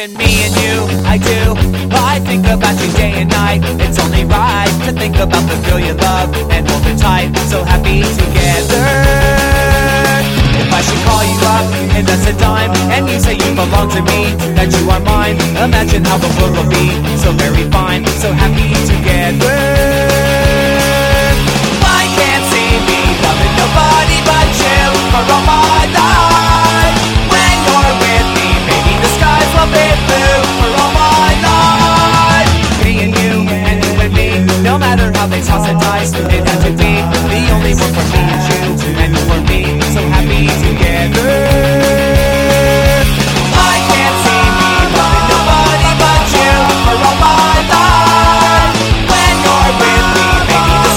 imagine me and you, I do. I think about you day and night. It's only right to think about the girl you love and hold her tight. So happy together. If I should call you up, invest a dime, and you say you belong to me, that you are mine. Imagine how the world will be so very fine, so happy together. Toss dice, it had to be the only one for me is you, and you me, so happy together. I can't see me loving nobody but you for all my life. When you're with me, baby, the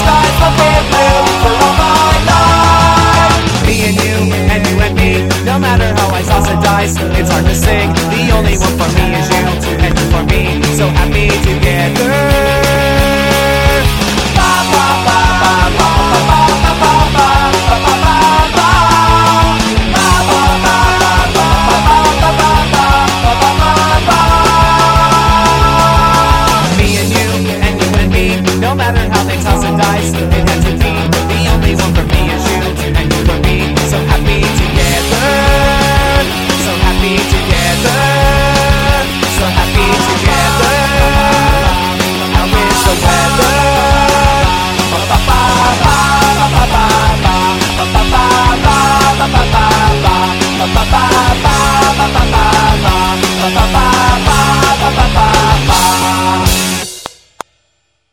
will blue for all my life. Me and you, and you and me, no matter how I and dice, it's hard to sing. The only one for me is you, and you for me, how they toss and dice, it had to be. The only one for me